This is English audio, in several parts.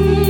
you.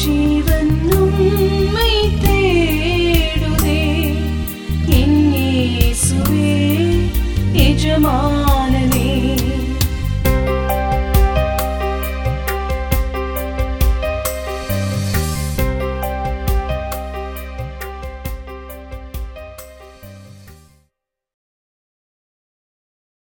Jesus.